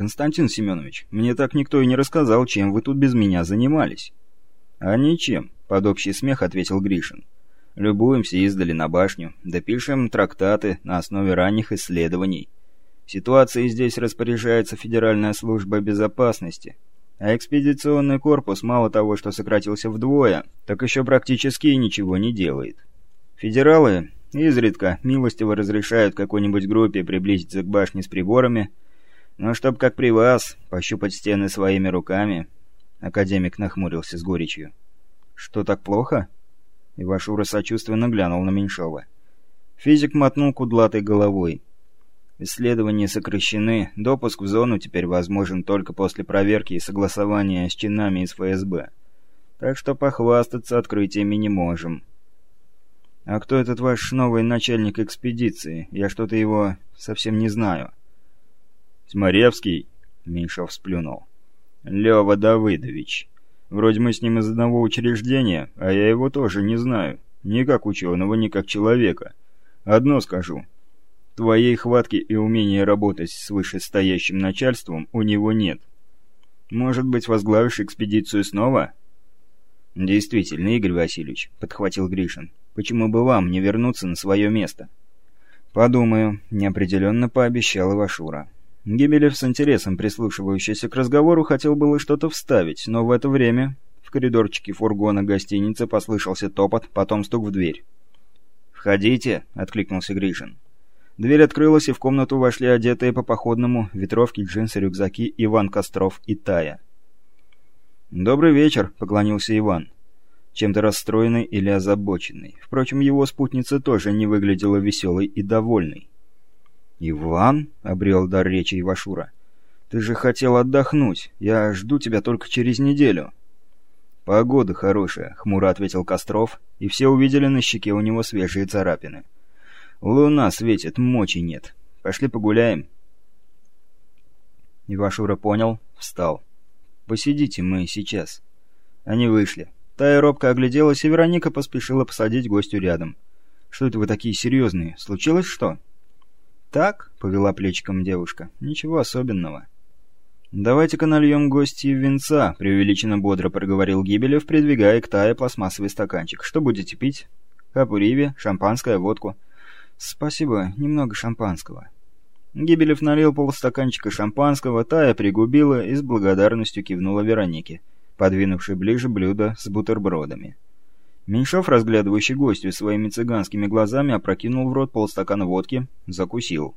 «Константин Семенович, мне так никто и не рассказал, чем вы тут без меня занимались». «А ничем», — под общий смех ответил Гришин. «Любуемся издали на башню, допишем трактаты на основе ранних исследований. Ситуацией здесь распоряжается Федеральная служба безопасности, а экспедиционный корпус мало того, что сократился вдвое, так еще практически ничего не делает. Федералы изредка милостиво разрешают какой-нибудь группе приблизиться к башне с приборами, но чтоб как при вас, пощупать стены своими руками, академик нахмурился с горечью. Что так плохо? Ивашура сочувственно глянул на Меньшова. Физик мотнул кудлатой головой. Исследования сокращены, допуск в зону теперь возможен только после проверки и согласования с чинами из ФСБ. Так что похвастаться открытиями не можем. А кто этот ваш новый начальник экспедиции? Я что-то его совсем не знаю. Тьмаревский, Меньшов сплюнул. Лёва Давыдович. Вроде мы с ним из одного учреждения, а я его тоже не знаю. Ни как ученого, ни как человека. Одно скажу. Твоей хватки и умения работать с вышестоящим начальством у него нет. Может быть, возглавишь экспедицию снова? Действительно, Игорь Васильевич, подхватил Гришин. Почему бы вам не вернуться на свое место? Подумаю, неопределенно пообещал Ивашура. Гибелев с интересом прислушивающийся к разговору хотел было что-то вставить, но в это время в коридорчике фургона гостиницы послышался топот, потом стук в дверь. «Входите!» — откликнулся Гришин. Дверь открылась, и в комнату вошли одетые по походному ветровки, джинсы, рюкзаки Иван Костров и Тая. «Добрый вечер», — поклонился Иван. Чем-то расстроенный или озабоченный. Впрочем, его спутница тоже не выглядела веселой и довольной. «Иван?» — обрел дар речи Ивашура. «Ты же хотел отдохнуть. Я жду тебя только через неделю». «Погода хорошая», — хмуро ответил Костров, и все увидели на щеке у него свежие царапины. Луна светит, мочи нет. Пошли погуляем. Ивашура понял, встал. Посидите мы сейчас. Они вышли. Тая робко огляделась, и Вероника поспешила посадить гостю рядом. Что это вы такие серьезные? Случилось что? Так, повела плечиком девушка. Ничего особенного. «Давайте-ка нальем гости венца», — преувеличенно бодро проговорил Гибелев, придвигая к Тае пластмассовый стаканчик. «Что будете пить? Капуриви, шампанское, водку». «Спасибо, немного шампанского». Гибелев налил полстаканчика шампанского, Тая пригубила и с благодарностью кивнула Веронике, подвинувшей ближе блюдо с бутербродами. Меньшов, разглядывающий гостью своими цыганскими глазами, опрокинул в рот полстакана водки, закусил.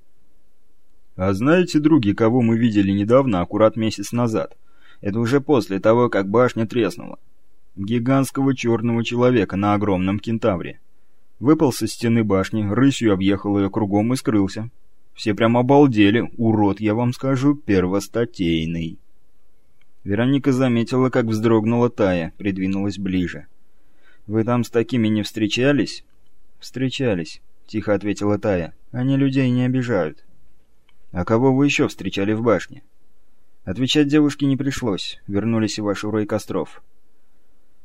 «А знаете, други, кого мы видели недавно, аккурат месяц назад? Это уже после того, как башня треснула. Гигантского черного человека на огромном кентавре. Выпал со стены башни, рысью объехал ее кругом и скрылся. Все прям обалдели, урод, я вам скажу, первостатейный. Вероника заметила, как вздрогнула Тая, придвинулась ближе. «Вы там с такими не встречались?» «Встречались», — тихо ответила Тая. «Они людей не обижают». «А кого вы еще встречали в башне?» Отвечать девушке не пришлось. Вернулись и Ивашура и Костров.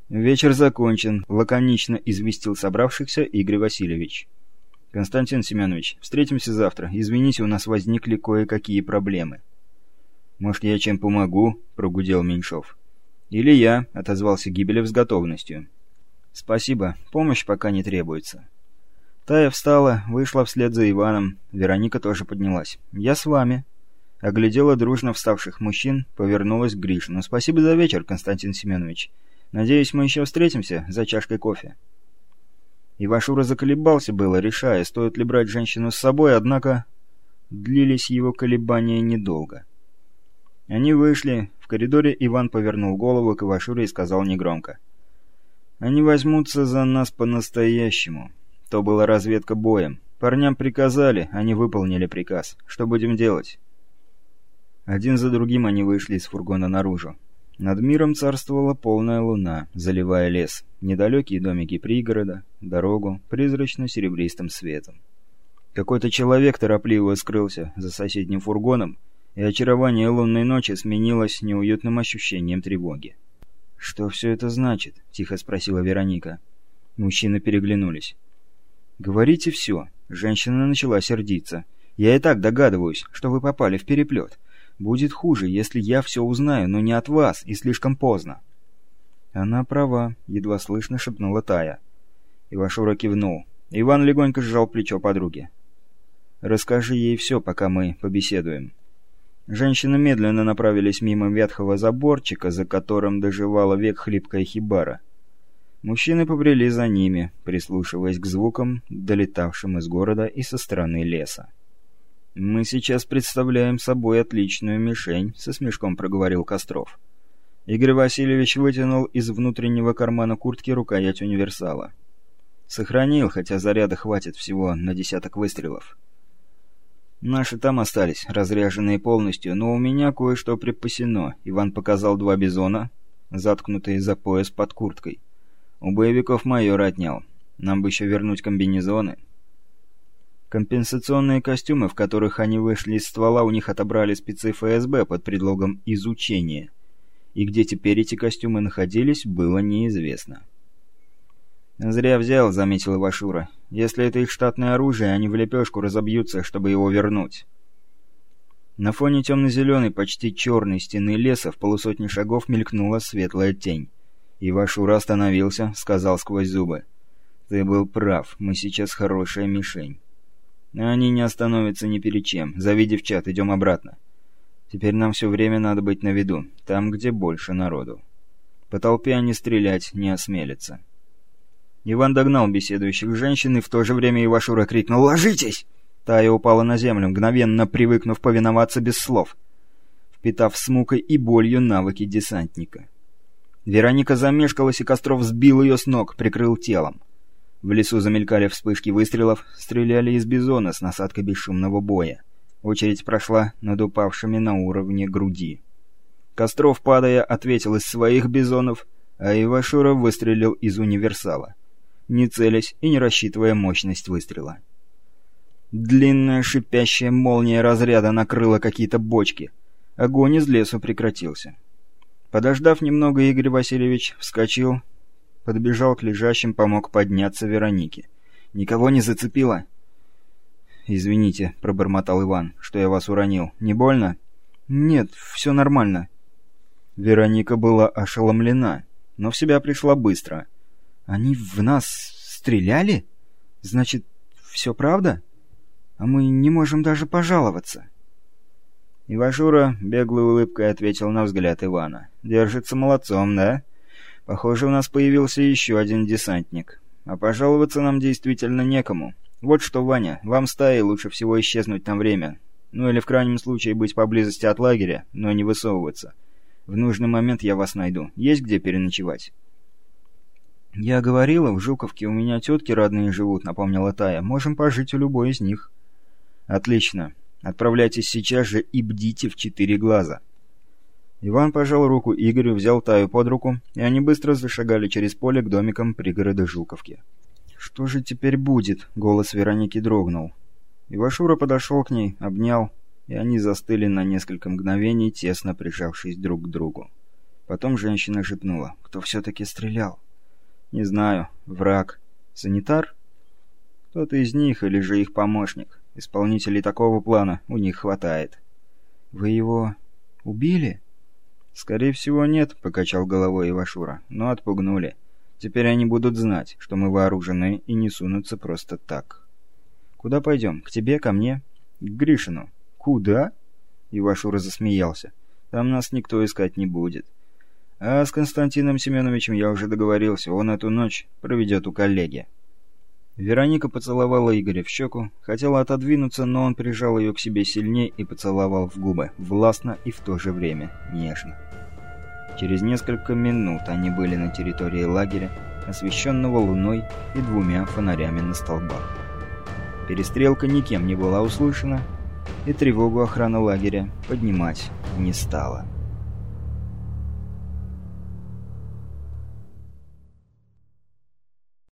«Вечер закончен», — лаконично известил собравшихся Игорь Васильевич. «Константин Семенович, встретимся завтра. Извините, у нас возникли кое-какие проблемы». «Может, я чем помогу?» — прогудел Меньшов. «Или я», — отозвался Гибелев с готовностью. «Спасибо. Помощь пока не требуется». Тая встала, вышла вслед за Иваном. Вероника тоже поднялась. «Я с вами». Оглядела дружно вставших мужчин, повернулась к Гришину. «Спасибо за вечер, Константин Семенович. Надеюсь, мы еще встретимся за чашкой кофе». Ивашура заколебался было, решая, стоит ли брать женщину с собой, однако длились его колебания недолго. Они вышли. В коридоре Иван повернул голову к Ивашуре и сказал негромко. «Они возьмутся за нас по-настоящему. То была разведка боем. Парням приказали, они выполнили приказ. Что будем делать?» Один за другим они вышли из фургона наружу. Над миром царствовала полная луна, заливая лес, недалекие домики пригорода, дорогу призрачно-серебристым светом. Какой-то человек торопливо скрылся за соседним фургоном, и очарование лунной ночи сменилось неуютным ощущением тревоги. «Что все это значит?» — тихо спросила Вероника. Мужчины переглянулись. «Говорите все». Женщина начала сердиться. «Я и так догадываюсь, что вы попали в переплет. Будет хуже, если я все узнаю, но не от вас, и слишком поздно». «Она права», — едва слышно шепнула Тая. Ивашура кивнул. Иван легонько сжал плечо подруги. «Расскажи ей все, пока мы побеседуем». Женщины медленно направились мимо ветхого заборчика, за которым доживала век хлипкая хибара. Мужчины побрели за ними, прислушиваясь к звукам, долетавшим из города и со стороны леса. «Мы сейчас представляем собой отличную мишень», — со смешком проговорил Костров. Игорь Васильевич вытянул из внутреннего кармана куртки рукоять универсала. Сохранил, хотя заряда хватит всего на десяток выстрелов. Наши там остались, разряженные полностью, но у меня кое-что припасено. Иван показал два бизона, заткнутые за пояс под курткой. У боевиков майор отнял. Нам бы еще вернуть комбинезоны. Компенсационные костюмы, в которых они вышли из ствола, у них отобрали спецы ФСБ под предлогом изучения. И где теперь эти костюмы находились, было неизвестно. «Зря взял», — заметил Ивашура. «Если это их штатное оружие, они в лепешку разобьются, чтобы его вернуть». На фоне темно-зеленой, почти черной стены леса в полусотни шагов мелькнула светлая тень. Ивашура остановился, сказал сквозь зубы. «Ты был прав, мы сейчас хорошая мишень». «Они не остановятся ни перед чем. Завидев чат, идем обратно. Теперь нам все время надо быть на виду, там, где больше народу. По толпе они стрелять не осмелятся». Иван догнал беседующих женщин, и в то же время Ивашура крикнул «Ложитесь!». Тая упала на землю, мгновенно привыкнув повиноваться без слов, впитав с мукой и болью навыки десантника. Вероника замешкалась, и Костров сбил ее с ног, прикрыл телом. В лесу замелькали вспышки выстрелов, стреляли из бизона с насадкой бесшумного боя. Очередь прошла над упавшими на уровне груди. Костров, падая, ответил из своих бизонов, а Ивашура выстрелил из универсала не целясь и не рассчитывая мощность выстрела. Длинная шипящая молния разряда накрыла какие-то бочки. Огонь из лесу прекратился. Подождав немного, Игорь Васильевич вскочил, подбежал к лежащим, помог подняться Веронике. «Никого не зацепило?» «Извините», — пробормотал Иван, — «что я вас уронил. Не больно?» «Нет, все нормально». Вероника была ошеломлена, но в себя пришла быстро — они в нас стреляли? Значит, все правда? А мы не можем даже пожаловаться. Иважура беглой улыбкой ответил на взгляд Ивана. «Держится молодцом, да? Похоже, у нас появился еще один десантник. А пожаловаться нам действительно некому. Вот что, Ваня, вам стаи лучше всего исчезнуть на время. Ну или в крайнем случае быть поблизости от лагеря, но не высовываться. В нужный момент я вас найду. Есть где переночевать?» «Я говорила, в Жуковке у меня тетки родные живут», — напомнила Тая. «Можем пожить у любой из них». «Отлично. Отправляйтесь сейчас же и бдите в четыре глаза». Иван пожал руку Игорю, взял Таю под руку, и они быстро зашагали через поле к домикам пригорода Жуковки. «Что же теперь будет?» — голос Вероники дрогнул. Ивашура подошел к ней, обнял, и они застыли на несколько мгновений, тесно прижавшись друг к другу. Потом женщина шепнула, кто все-таки стрелял. Не знаю. Враг. Санитар? Кто-то из них или же их помощник. Исполнителей такого плана у них хватает. Вы его убили? Скорее всего, нет, покачал головой Ивашура. Но отпугнули. Теперь они будут знать, что мы вооружены и не сунутся просто так. Куда пойдем? К тебе, ко мне? К Гришину. Куда? Ивашура засмеялся. Там нас никто искать не будет. А с Константином Семеновичем я уже договорился, он эту ночь проведет у коллеги. Вероника поцеловала Игоря в щеку, хотела отодвинуться, но он прижал ее к себе сильнее и поцеловал в губы, властно и в то же время нежно. Через несколько минут они были на территории лагеря, освещенного луной и двумя фонарями на столбах. Перестрелка никем не была услышана, и тревогу охрана лагеря поднимать не стала.